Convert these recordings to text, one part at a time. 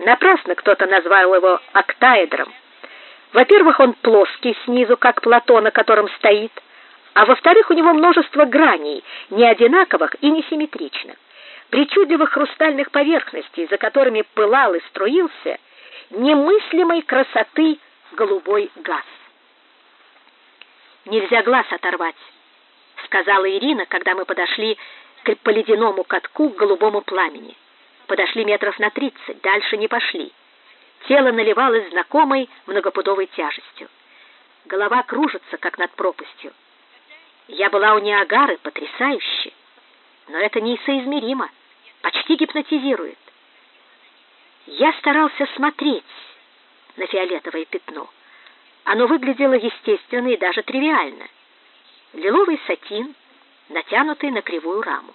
Напрасно кто-то назвал его октаэдром. Во-первых, он плоский снизу, как плато, на котором стоит, а во-вторых, у него множество граней, не одинаковых и не симметричных, причудливых хрустальных поверхностей, за которыми пылал и струился немыслимой красоты голубой газ. Нельзя глаз оторвать, сказала Ирина, когда мы подошли к поледяному катку к голубому пламени. Подошли метров на тридцать, дальше не пошли. Тело наливалось знакомой многопудовой тяжестью. Голова кружится, как над пропастью. Я была у Ниагары потрясающе, но это несоизмеримо, почти гипнотизирует. Я старался смотреть на фиолетовое пятно. Оно выглядело естественно и даже тривиально. Лиловый сатин, натянутый на кривую раму.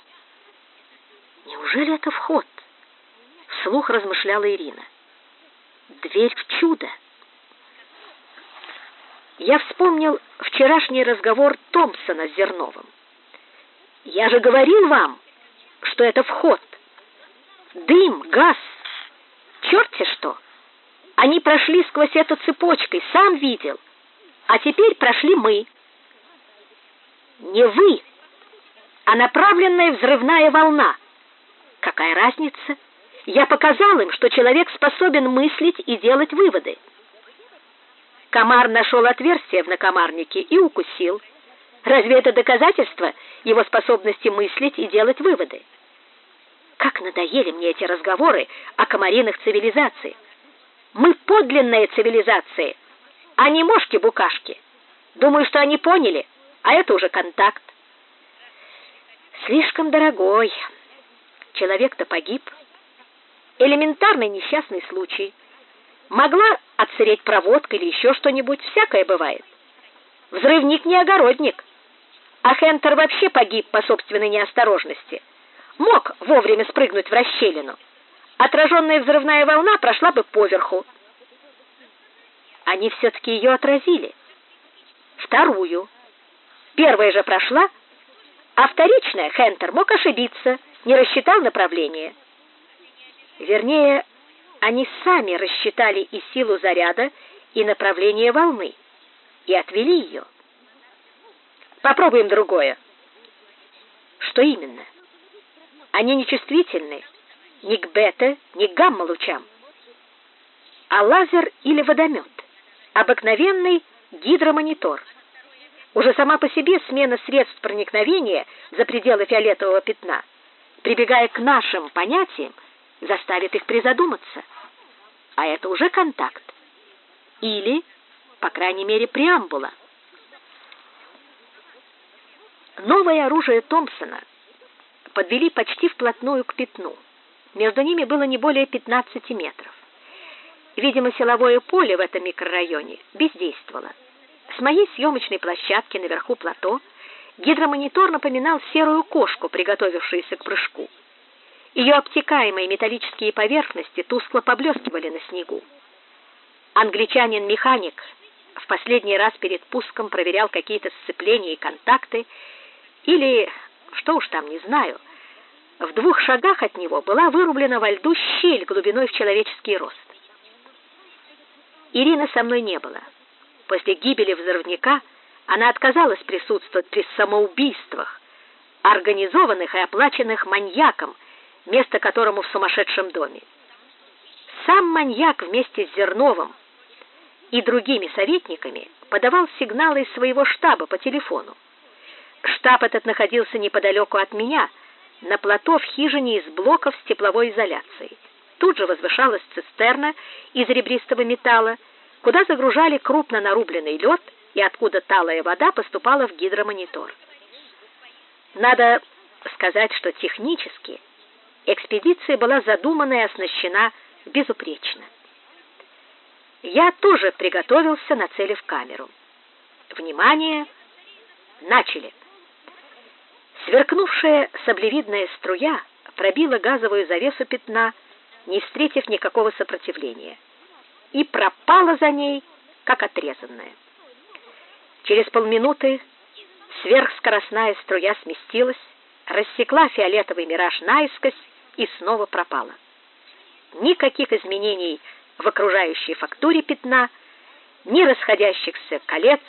Неужели это вход? Вслух размышляла Ирина. Дверь в чудо. Я вспомнил вчерашний разговор Томпсона с Зерновым. Я же говорил вам, что это вход. Дым, газ, черти что. Они прошли сквозь эту цепочкой, сам видел. А теперь прошли мы. Не вы, а направленная взрывная волна. Какая разница? Я показал им, что человек способен мыслить и делать выводы. Комар нашел отверстие в накомарнике и укусил. Разве это доказательство его способности мыслить и делать выводы? Как надоели мне эти разговоры о комариных цивилизациях. Мы подлинная цивилизация, а не мошки-букашки. Думаю, что они поняли, а это уже контакт. Слишком дорогой. Человек-то погиб. Элементарный несчастный случай. Могла отсыреть проводка или еще что-нибудь, всякое бывает. Взрывник не огородник. А Хентер вообще погиб по собственной неосторожности. Мог вовремя спрыгнуть в расщелину. Отраженная взрывная волна прошла бы поверху. Они все-таки ее отразили. Вторую. Первая же прошла, а вторичная Хентер мог ошибиться, не рассчитал направление. Вернее, они сами рассчитали и силу заряда, и направление волны, и отвели ее. Попробуем другое. Что именно? Они нечувствительны ни к бета, ни к гамма-лучам. А лазер или водомет? Обыкновенный гидромонитор. Уже сама по себе смена средств проникновения за пределы фиолетового пятна, прибегая к нашим понятиям, заставит их призадуматься. А это уже контакт. Или, по крайней мере, преамбула. Новое оружие Томпсона подвели почти вплотную к пятну. Между ними было не более 15 метров. Видимо, силовое поле в этом микрорайоне бездействовало. С моей съемочной площадки наверху плато гидромонитор напоминал серую кошку, приготовившуюся к прыжку. Ее обтекаемые металлические поверхности тускло поблескивали на снегу. Англичанин-механик в последний раз перед пуском проверял какие-то сцепления и контакты, или, что уж там, не знаю. В двух шагах от него была вырублена во льду щель глубиной в человеческий рост. Ирины со мной не было. После гибели взрывника она отказалась присутствовать при самоубийствах, организованных и оплаченных маньяком, место которому в сумасшедшем доме. Сам маньяк вместе с Зерновым и другими советниками подавал сигналы из своего штаба по телефону. Штаб этот находился неподалеку от меня, на плато в хижине из блоков с тепловой изоляцией. Тут же возвышалась цистерна из ребристого металла, куда загружали крупно нарубленный лед и откуда талая вода поступала в гидромонитор. Надо сказать, что технически экспедиция была задумана и оснащена безупречно. Я тоже приготовился, нацелив камеру. Внимание! Начали! Сверкнувшая саблевидная струя пробила газовую завесу пятна, не встретив никакого сопротивления, и пропала за ней, как отрезанная. Через полминуты сверхскоростная струя сместилась, рассекла фиолетовый мираж наискось и снова пропала. никаких изменений в окружающей фактуре пятна, ни расходящихся колец,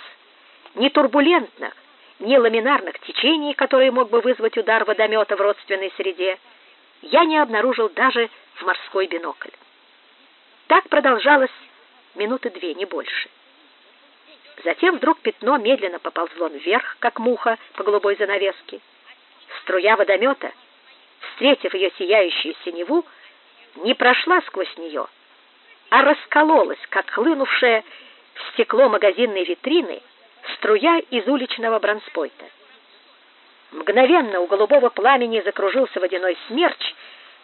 ни турбулентных, ни ламинарных течений, которые мог бы вызвать удар водомета в родственной среде, я не обнаружил даже в морской бинокль. Так продолжалось минуты две, не больше. Затем вдруг пятно медленно поползло вверх, как муха по голубой занавеске. Струя водомета, встретив ее сияющую синеву, не прошла сквозь нее, а раскололась, как хлынувшая в стекло магазинной витрины струя из уличного бронспойта. Мгновенно у голубого пламени закружился водяной смерч,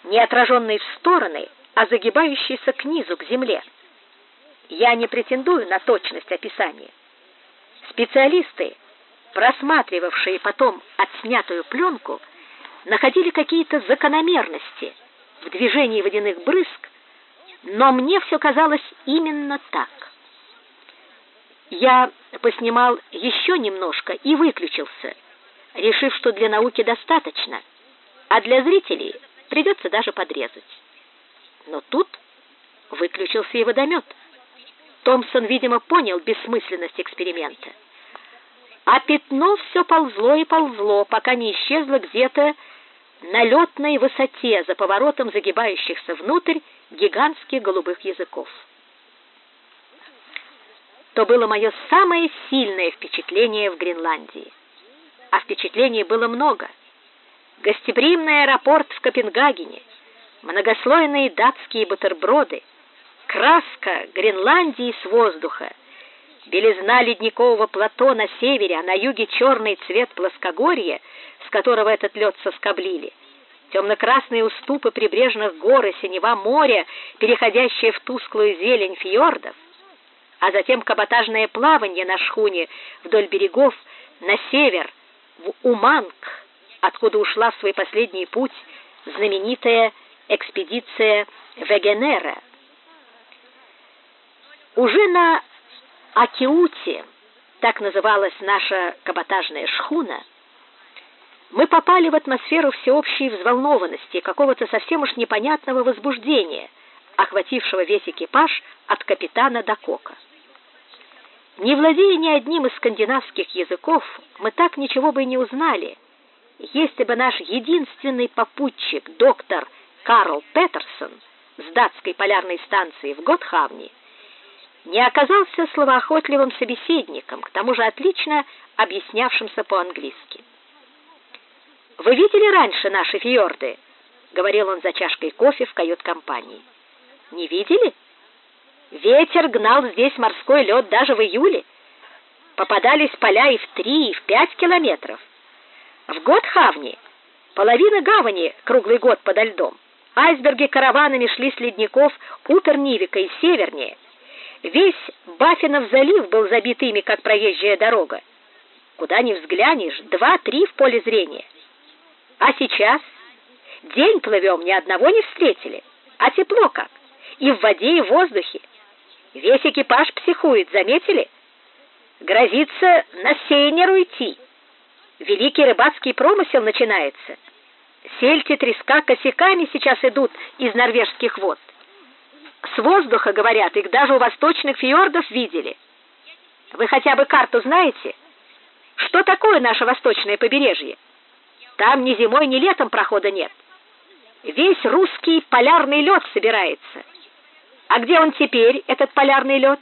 не отраженный в стороны, а загибающийся к низу, к земле. Я не претендую на точность описания. Специалисты, просматривавшие потом отснятую пленку, находили какие-то закономерности в движении водяных брызг, но мне все казалось именно так. Я поснимал еще немножко и выключился, решив, что для науки достаточно, а для зрителей придется даже подрезать. Но тут выключился и водомет. Томпсон, видимо, понял бессмысленность эксперимента. А пятно все ползло и ползло, пока не исчезло где-то на летной высоте за поворотом загибающихся внутрь гигантских голубых языков. То было мое самое сильное впечатление в Гренландии. А впечатлений было много. Гостеприимный аэропорт в Копенгагене, многослойные датские бутерброды, краска Гренландии с воздуха, белизна ледникового плато на севере, а на юге черный цвет плоскогорья, с которого этот лед соскоблили, темно-красные уступы прибрежных гор и синева моря, переходящие в тусклую зелень фьордов, а затем каботажное плавание на шхуне вдоль берегов на север, в Уманг, откуда ушла в свой последний путь знаменитая экспедиция Вегенера. Уже на Акиуте, так называлась наша каботажная шхуна, мы попали в атмосферу всеобщей взволнованности, какого-то совсем уж непонятного возбуждения, охватившего весь экипаж от капитана до кока. Не владея ни одним из скандинавских языков, мы так ничего бы и не узнали, если бы наш единственный попутчик, доктор Карл Петерсон с датской полярной станции в Готхавне, не оказался словоохотливым собеседником, к тому же отлично объяснявшимся по-английски. «Вы видели раньше наши фьорды?» — говорил он за чашкой кофе в кают-компании. «Не видели? Ветер гнал здесь морской лед даже в июле. Попадались поля и в три, и в пять километров. В Готхавне половина гавани круглый год подо льдом. Айсберги караванами шли с ледников у Тернивика и севернее. Весь Баффинов залив был забит ими, как проезжая дорога. Куда ни взглянешь, два-три в поле зрения. А сейчас день плывем, ни одного не встретили. А тепло как? И в воде, и в воздухе. Весь экипаж психует, заметили? Грозится на сейнер уйти. Великий рыбацкий промысел начинается. Сельти, треска косяками сейчас идут из норвежских вод. С воздуха, говорят, их даже у восточных фьордов видели. Вы хотя бы карту знаете? Что такое наше восточное побережье? Там ни зимой, ни летом прохода нет. Весь русский полярный лед собирается. А где он теперь, этот полярный лед?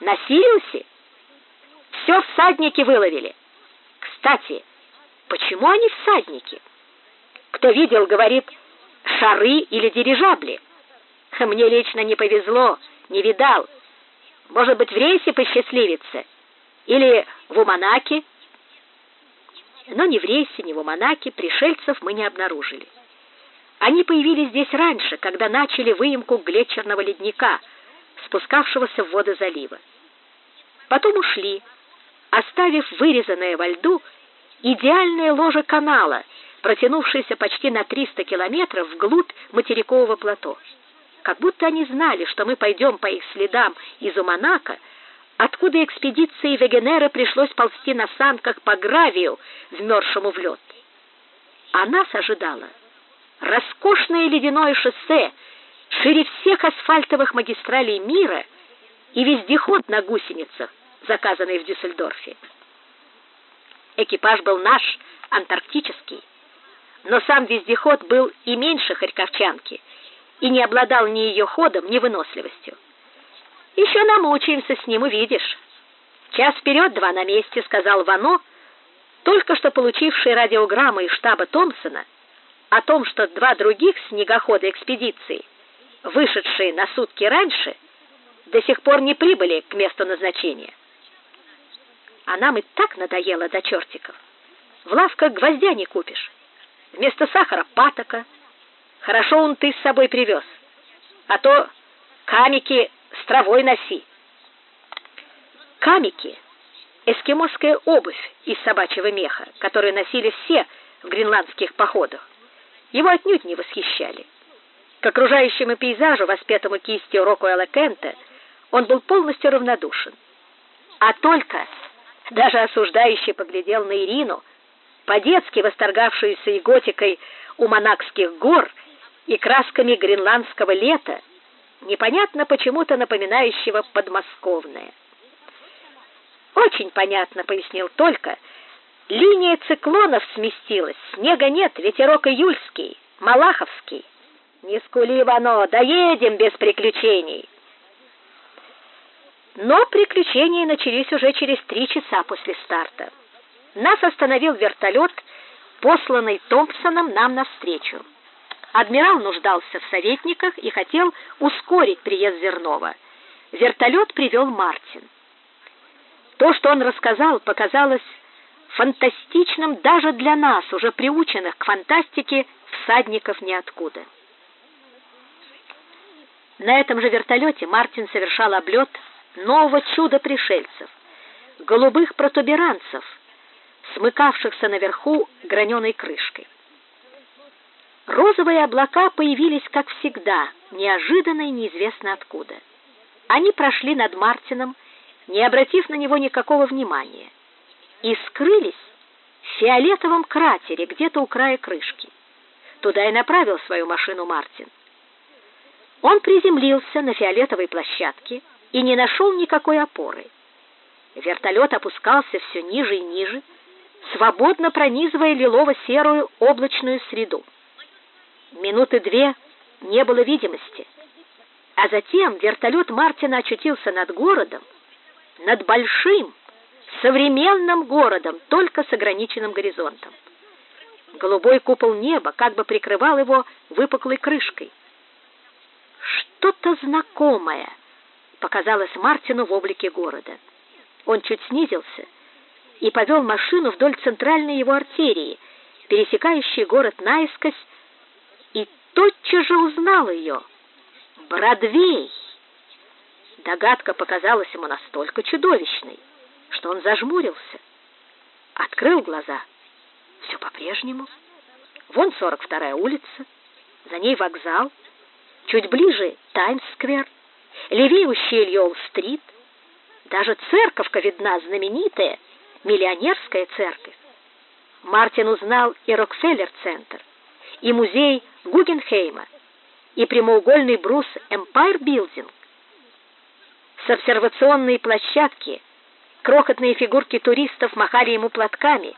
На Сириусе? Все всадники выловили. Кстати, почему они всадники? Кто видел, говорит, шары или дирижабли. Мне лично не повезло, не видал. Может быть, в рейсе посчастливится? Или в Уманаке? Но ни в рейсе, ни в Уманаке пришельцев мы не обнаружили. Они появились здесь раньше, когда начали выемку глетчерного ледника, спускавшегося в воды залива. Потом ушли, оставив вырезанное во льду идеальное ложе канала, протянувшееся почти на 300 километров вглубь материкового плато. Как будто они знали, что мы пойдем по их следам из Уманака, откуда экспедиции Вегенера пришлось ползти на санках по гравию, вмерзшему в лед. А нас ожидало роскошное ледяное шоссе, шире всех асфальтовых магистралей мира и вездеход на гусеницах, заказанный в Дюссельдорфе. Экипаж был наш, антарктический, но сам вездеход был и меньше Харьковчанки и не обладал ни ее ходом, ни выносливостью. Еще намучаемся с ним, увидишь. Час вперед, два на месте, сказал Вано, только что получивший радиограмму из штаба Томпсона о том, что два других снегохода экспедиции, вышедшие на сутки раньше, до сих пор не прибыли к месту назначения. А нам и так надоело до чертиков. В лавках гвоздя не купишь. Вместо сахара патока. Хорошо он ты с собой привез. А то камики с травой носи. Камики эскимосская обувь из собачьего меха, которую носили все в гренландских походах. Его отнюдь не восхищали. К окружающему пейзажу, воспетому кистью Рокуэлла Кента, он был полностью равнодушен. А только даже осуждающий поглядел на Ирину, по-детски восторгавшуюся и у монакских гор и красками гренландского лета, непонятно почему-то напоминающего подмосковное. Очень понятно, пояснил только. Линия циклонов сместилась, снега нет, ветерок июльский, малаховский. Не скули, Ивано, доедем без приключений. Но приключения начались уже через три часа после старта. Нас остановил вертолет, посланный Томпсоном нам навстречу. Адмирал нуждался в советниках и хотел ускорить приезд Зернова. Вертолет привел Мартин. То, что он рассказал, показалось фантастичным даже для нас, уже приученных к фантастике всадников ниоткуда. На этом же вертолете Мартин совершал облет нового чуда пришельцев, голубых протуберанцев, смыкавшихся наверху граненой крышкой. Розовые облака появились, как всегда, неожиданно и неизвестно откуда. Они прошли над Мартином, не обратив на него никакого внимания, и скрылись в фиолетовом кратере где-то у края крышки. Туда и направил свою машину Мартин. Он приземлился на фиолетовой площадке, и не нашел никакой опоры. Вертолет опускался все ниже и ниже, свободно пронизывая лилово-серую облачную среду. Минуты две не было видимости, а затем вертолет Мартина очутился над городом, над большим, современным городом, только с ограниченным горизонтом. Голубой купол неба как бы прикрывал его выпуклой крышкой. Что-то знакомое — показалось Мартину в облике города. Он чуть снизился и повел машину вдоль центральной его артерии, пересекающей город наискось, тотчас же узнал ее. Бродвей! Догадка показалась ему настолько чудовищной, что он зажмурился, открыл глаза. Все по-прежнему. Вон 42-я улица, за ней вокзал, чуть ближе Таймс-сквер, левее ущелья Олл-стрит. Даже церковка видна знаменитая, миллионерская церковь. Мартин узнал и Рокфеллер-центр, и музей Гугенхейма, и прямоугольный брус Empire Building. С обсервационной площадки крохотные фигурки туристов махали ему платками.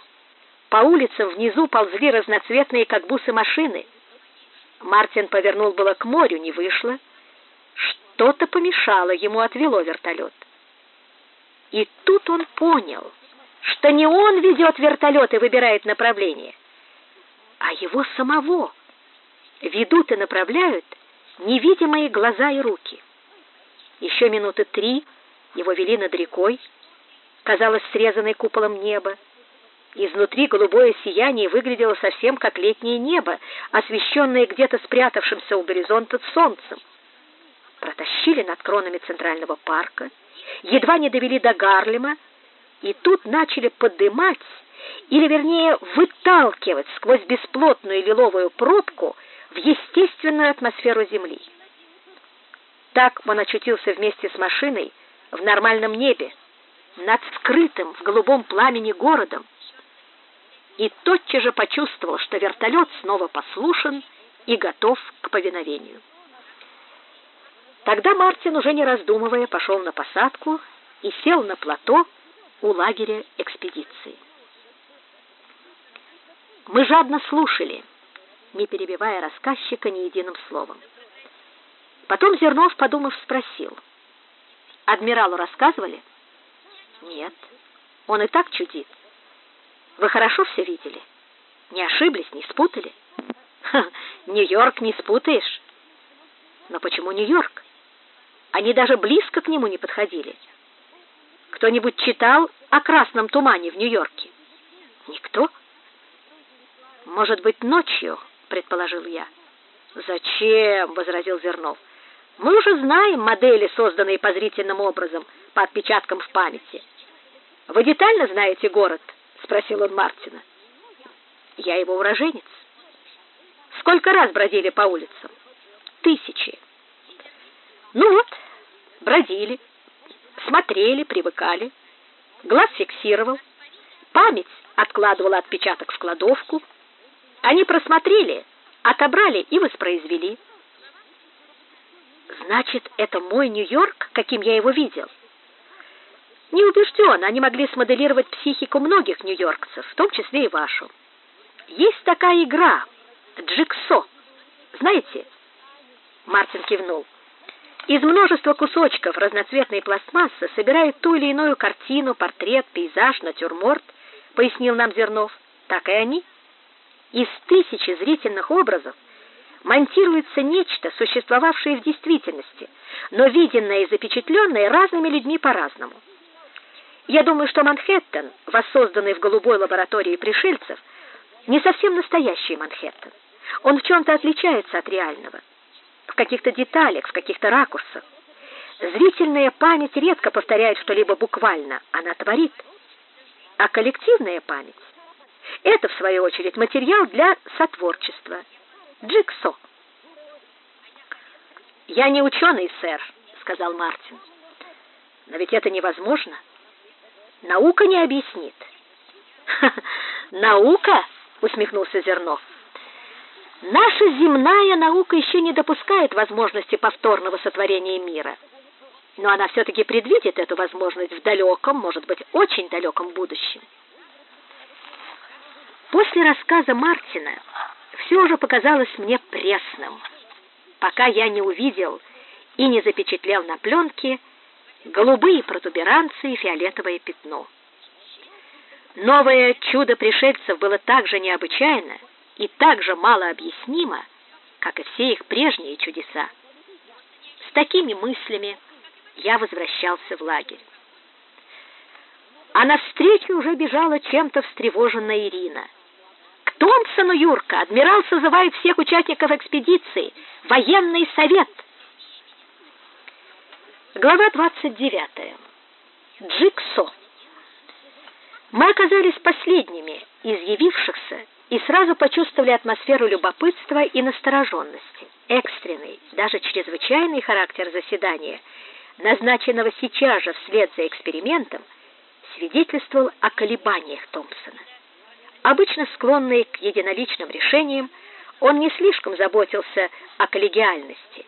По улицам внизу ползли разноцветные, как бусы, машины. Мартин повернул было к морю, не вышло. Что-то помешало, ему отвело вертолет. И тут он понял, что не он ведет вертолет и выбирает направление, а его самого ведут и направляют невидимые глаза и руки. Еще минуты три его вели над рекой, казалось, срезанной куполом неба. Изнутри голубое сияние выглядело совсем как летнее небо, освещенное где-то спрятавшимся у горизонта солнцем протащили над кронами Центрального парка, едва не довели до Гарлема, и тут начали подымать, или вернее выталкивать сквозь бесплотную лиловую пробку в естественную атмосферу Земли. Так он очутился вместе с машиной в нормальном небе, над скрытым в голубом пламени городом, и тотчас же почувствовал, что вертолет снова послушен и готов к повиновению. Тогда Мартин, уже не раздумывая, пошел на посадку и сел на плато у лагеря экспедиции. Мы жадно слушали, не перебивая рассказчика ни единым словом. Потом Зернов, подумав, спросил. «Адмиралу рассказывали?» «Нет, он и так чудит. Вы хорошо все видели? Не ошиблись, не спутали?» Нью-Йорк не спутаешь. Но почему Нью-Йорк? Они даже близко к нему не подходили. Кто-нибудь читал о красном тумане в Нью-Йорке? Никто? Может быть, ночью, предположил я. Зачем, возразил Зернов. Мы уже знаем модели, созданные по зрительным образом, по отпечаткам в памяти. Вы детально знаете город? спросил он Мартина. Я его уроженец. Сколько раз бродили по улицам? Тысячи. Ну вот, бродили, смотрели, привыкали. Глаз фиксировал, память откладывала отпечаток в кладовку. Они просмотрели, отобрали и воспроизвели. Значит, это мой Нью-Йорк, каким я его видел. Не убежден, они могли смоделировать психику многих нью-йоркцев, в том числе и вашу. Есть такая игра Джиксо. Знаете? Мартин кивнул. Из множества кусочков разноцветной пластмассы собирают ту или иную картину, портрет, пейзаж, натюрморт, пояснил нам Зернов. Так и они. Из тысячи зрительных образов монтируется нечто, существовавшее в действительности, но виденное и запечатленное разными людьми по-разному. Я думаю, что Манхэттен, воссозданный в голубой лаборатории пришельцев, не совсем настоящий Манхэттен. Он в чем-то отличается от реального в каких-то деталях, в каких-то ракурсах. Зрительная память редко повторяет что-либо буквально, она творит. А коллективная память — это, в свою очередь, материал для сотворчества. Джиксо. «Я не ученый, сэр», — сказал Мартин. «Но ведь это невозможно. Наука не объяснит». «Наука?» — усмехнулся Зернов. Наша земная наука еще не допускает возможности повторного сотворения мира. Но она все-таки предвидит эту возможность в далеком, может быть, очень далеком будущем. После рассказа Мартина все уже показалось мне пресным, пока я не увидел и не запечатлел на пленке голубые протуберанцы и фиолетовое пятно. Новое чудо пришельцев было так же необычайно, и так же мало объяснимо, как и все их прежние чудеса. С такими мыслями я возвращался в лагерь. А навстречу уже бежала чем-то встревоженная Ирина. «К Томпсону, Юрка! Адмирал созывает всех участников экспедиции! Военный совет!» Глава 29. Джиксо. Мы оказались последними из явившихся и сразу почувствовали атмосферу любопытства и настороженности. Экстренный, даже чрезвычайный характер заседания, назначенного сейчас же вслед за экспериментом, свидетельствовал о колебаниях Томпсона. Обычно склонный к единоличным решениям, он не слишком заботился о коллегиальности.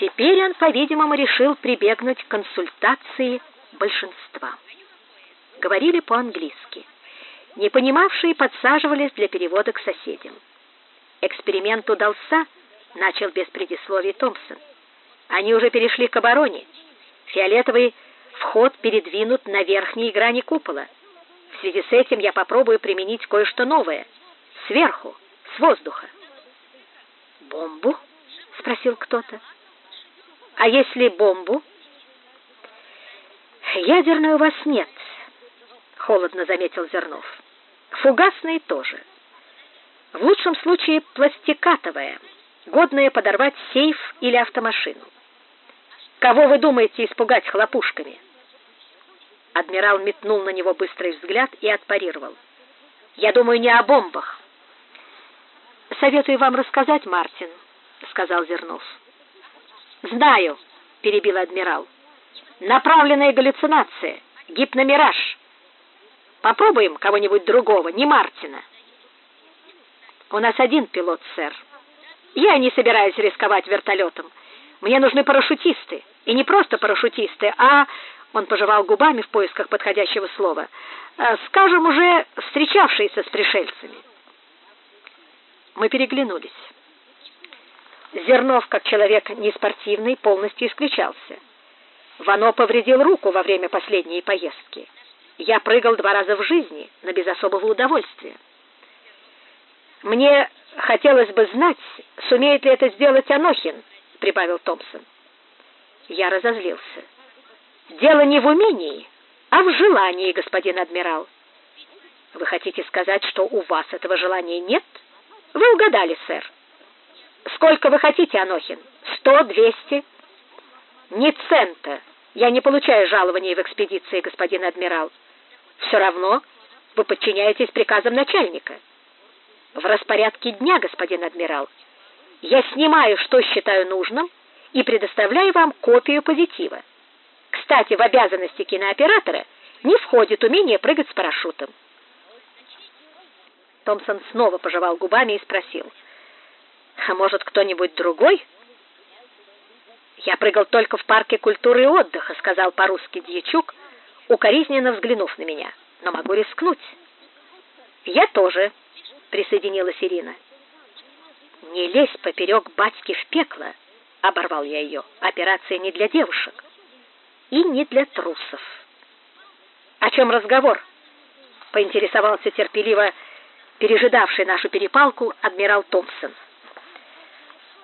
Теперь он, по-видимому, решил прибегнуть к консультации большинства. Говорили по-английски. Не понимавшие подсаживались для перевода к соседям. Эксперимент удался, начал без предисловий Томпсон. Они уже перешли к обороне. Фиолетовый вход передвинут на верхней грани купола. В связи с этим я попробую применить кое-что новое. Сверху, с воздуха. «Бомбу?» — спросил кто-то. «А если бомбу?» «Ядерной у вас нет», — холодно заметил Зернов. Фугасные тоже. В лучшем случае пластикатовая, годная подорвать сейф или автомашину. Кого вы думаете испугать хлопушками? Адмирал метнул на него быстрый взгляд и отпарировал. Я думаю не о бомбах. Советую вам рассказать, Мартин, сказал Зернов. Знаю, перебил адмирал. Направленная галлюцинация, гипномираж. Попробуем кого-нибудь другого, не Мартина. У нас один пилот, сэр. Я не собираюсь рисковать вертолетом. Мне нужны парашютисты, и не просто парашютисты, а он пожевал губами в поисках подходящего слова. Э, скажем, уже встречавшиеся с пришельцами. Мы переглянулись. Зернов, как человек неспортивный, полностью исключался. Вано повредил руку во время последней поездки. Я прыгал два раза в жизни, но без особого удовольствия. Мне хотелось бы знать, сумеет ли это сделать Анохин, прибавил Томпсон. Я разозлился. Дело не в умении, а в желании, господин адмирал. Вы хотите сказать, что у вас этого желания нет? Вы угадали, сэр. Сколько вы хотите, Анохин? Сто, двести? Ни цента. Я не получаю жалования в экспедиции, господин адмирал. Все равно вы подчиняетесь приказам начальника. В распорядке дня, господин адмирал, я снимаю, что считаю нужным, и предоставляю вам копию позитива. Кстати, в обязанности кинооператора не входит умение прыгать с парашютом. Томпсон снова пожевал губами и спросил: "А может, кто-нибудь другой?" "Я прыгал только в парке культуры и отдыха", сказал по-русски Дьячук, укоризненно взглянув на меня. "Но могу рискнуть". "Я тоже", присоединилась Ирина. «Не лезь поперек батьки в пекло!» — оборвал я ее. «Операция не для девушек и не для трусов». «О чем разговор?» — поинтересовался терпеливо пережидавший нашу перепалку адмирал Томпсон.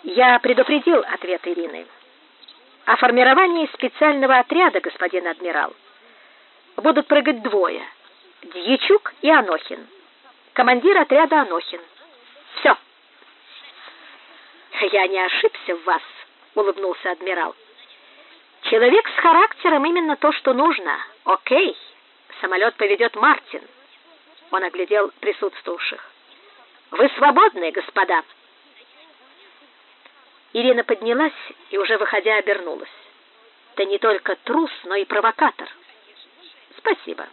«Я предупредил ответ Ирины. О формировании специального отряда, господин адмирал. Будут прыгать двое — Дьячук и Анохин. Командир отряда Анохин. Все. «Я не ошибся в вас», — улыбнулся адмирал. «Человек с характером именно то, что нужно. Окей, самолет поведет Мартин». Он оглядел присутствовавших. «Вы свободны, господа!» Ирина поднялась и, уже выходя, обернулась. «Ты не только трус, но и провокатор». «Спасибо.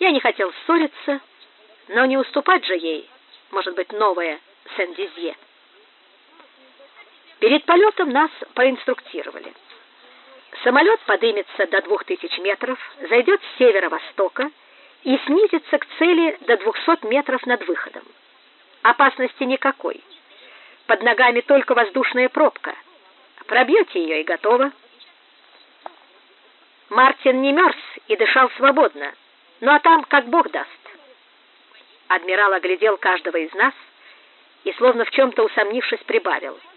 Я не хотел ссориться, но не уступать же ей, может быть, новая Сен-Дизье». Перед полетом нас проинструктировали. Самолет поднимется до 2000 метров, зайдет с северо-востока и снизится к цели до 200 метров над выходом. Опасности никакой. Под ногами только воздушная пробка. Пробьете ее и готово. Мартин не мерз и дышал свободно. Ну а там как Бог даст. Адмирал оглядел каждого из нас и, словно в чем-то усомнившись, прибавил —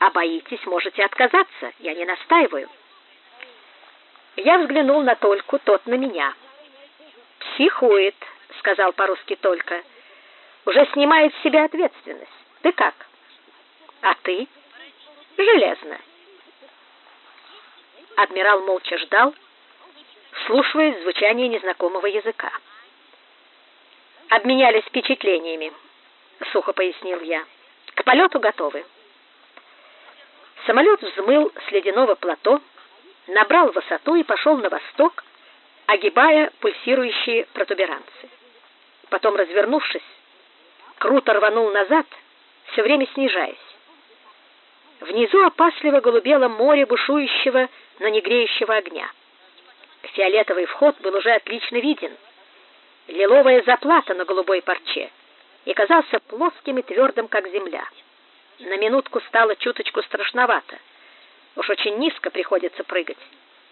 а боитесь, можете отказаться, я не настаиваю. Я взглянул на Тольку, тот на меня. «Психует», — сказал по-русски Толька. «Уже снимает с себя ответственность. Ты как?» «А ты?» «Железно». Адмирал молча ждал, слушая звучание незнакомого языка. «Обменялись впечатлениями», — сухо пояснил я. «К полету готовы». Самолет взмыл с ледяного плато, набрал высоту и пошел на восток, огибая пульсирующие протуберанцы. Потом, развернувшись, круто рванул назад, все время снижаясь. Внизу опасливо голубело море бушующего, но не греющего огня. Фиолетовый вход был уже отлично виден. Лиловая заплата на голубой парче и казался плоским и твердым, как земля. На минутку стало чуточку страшновато. Уж очень низко приходится прыгать.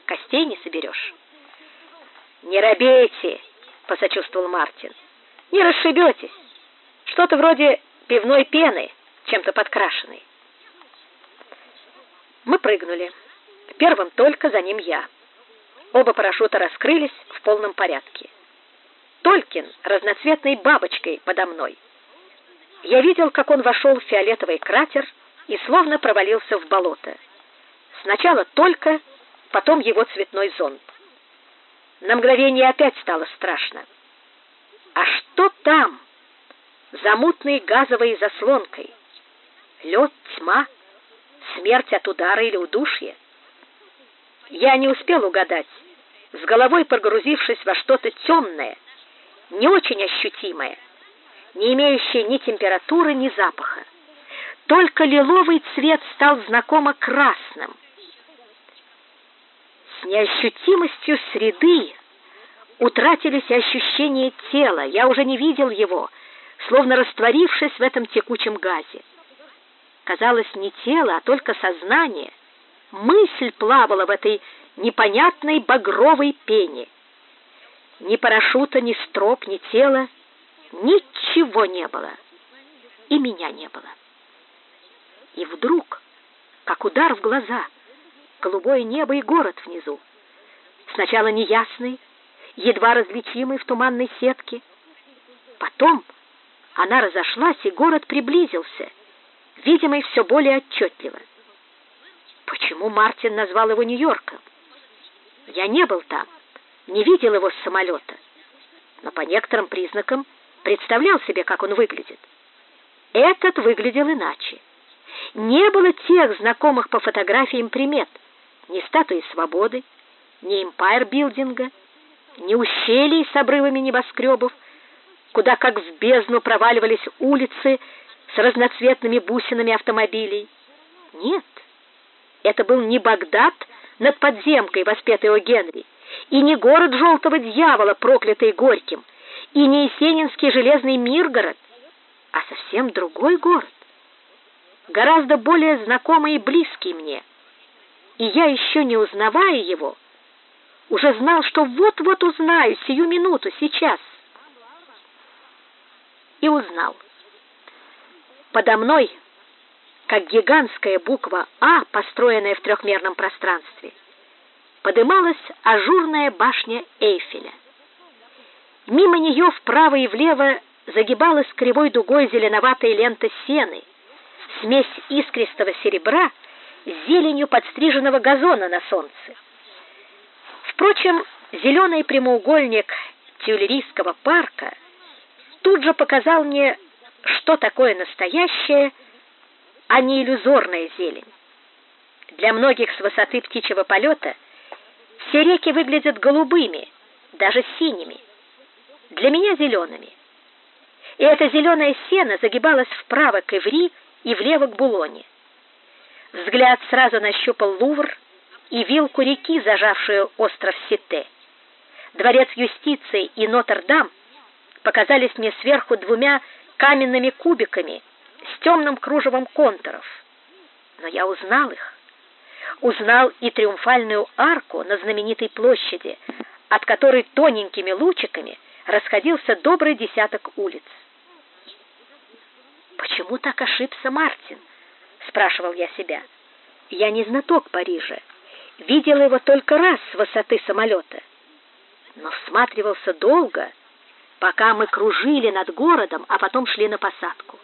Костей не соберешь. «Не робейте!» — посочувствовал Мартин. «Не расшибетесь. Что-то вроде пивной пены, чем-то подкрашенной». Мы прыгнули. Первым только, за ним я. Оба парашюта раскрылись в полном порядке. Толькин разноцветной бабочкой подо мной — я видел, как он вошел в фиолетовый кратер и словно провалился в болото. Сначала только, потом его цветной зонт. На мгновение опять стало страшно. А что там? За мутной газовой заслонкой. Лед, тьма, смерть от удара или удушья. Я не успел угадать, с головой погрузившись во что-то темное, не очень ощутимое, не имеющее ни температуры, ни запаха. только лиловый цвет стал знакомо красным. С неощутимостью среды утратились ощущения тела, я уже не видел его, словно растворившись в этом текучем газе. Казалось, не тело, а только сознание. Мысль плавала в этой непонятной багровой пене. Ни парашюта, ни строп, ни тела, ничего не было. И меня не было. И вдруг, как удар в глаза, голубое небо и город внизу. Сначала неясный, едва различимый в туманной сетке. Потом она разошлась, и город приблизился, видимый все более отчетливо. Почему Мартин назвал его Нью-Йорком? Я не был там, не видел его с самолета, но по некоторым признакам представлял себе, как он выглядит. Этот выглядел иначе. Не было тех знакомых по фотографиям примет, ни статуи свободы, ни эмпайр-билдинга, ни ущелий с обрывами небоскребов, куда как в бездну проваливались улицы с разноцветными бусинами автомобилей. Нет, это был не Багдад над подземкой, воспетый о Генри, и не город желтого дьявола, проклятый Горьким, и не Есенинский железный Миргород, а совсем другой город, гораздо более знакомый и близкий мне. И я еще не узнавая его, уже знал, что вот-вот узнаю сию минуту, сейчас. И узнал. Подо мной, как гигантская буква «А», построенная в трехмерном пространстве, подымалась ажурная башня Эйфеля. Мимо нее вправо и влево загибалась кривой дугой зеленоватая лента сены, смесь искристого серебра зеленью подстриженного газона на солнце. Впрочем, зеленый прямоугольник Тюлерийского парка тут же показал мне, что такое настоящая, а не иллюзорная зелень. Для многих с высоты птичьего полета все реки выглядят голубыми, даже синими. Для меня зелеными. И эта зеленая сена загибалась вправо к Иври и влево к Булоне. Взгляд сразу нащупал Лувр и вилку реки, зажавшую остров Сите. Дворец юстиции и Нотр-Дам показались мне сверху двумя каменными кубиками с темным кружевом контуров. Но я узнал их. Узнал и триумфальную арку на знаменитой площади, от которой тоненькими лучиками расходился добрый десяток улиц. Почему так ошибся Мартин? Спрашивал я себя. Я не знаток Парижа видел его только раз с высоты самолета, но всматривался долго, пока мы кружили над городом, а потом шли на посадку.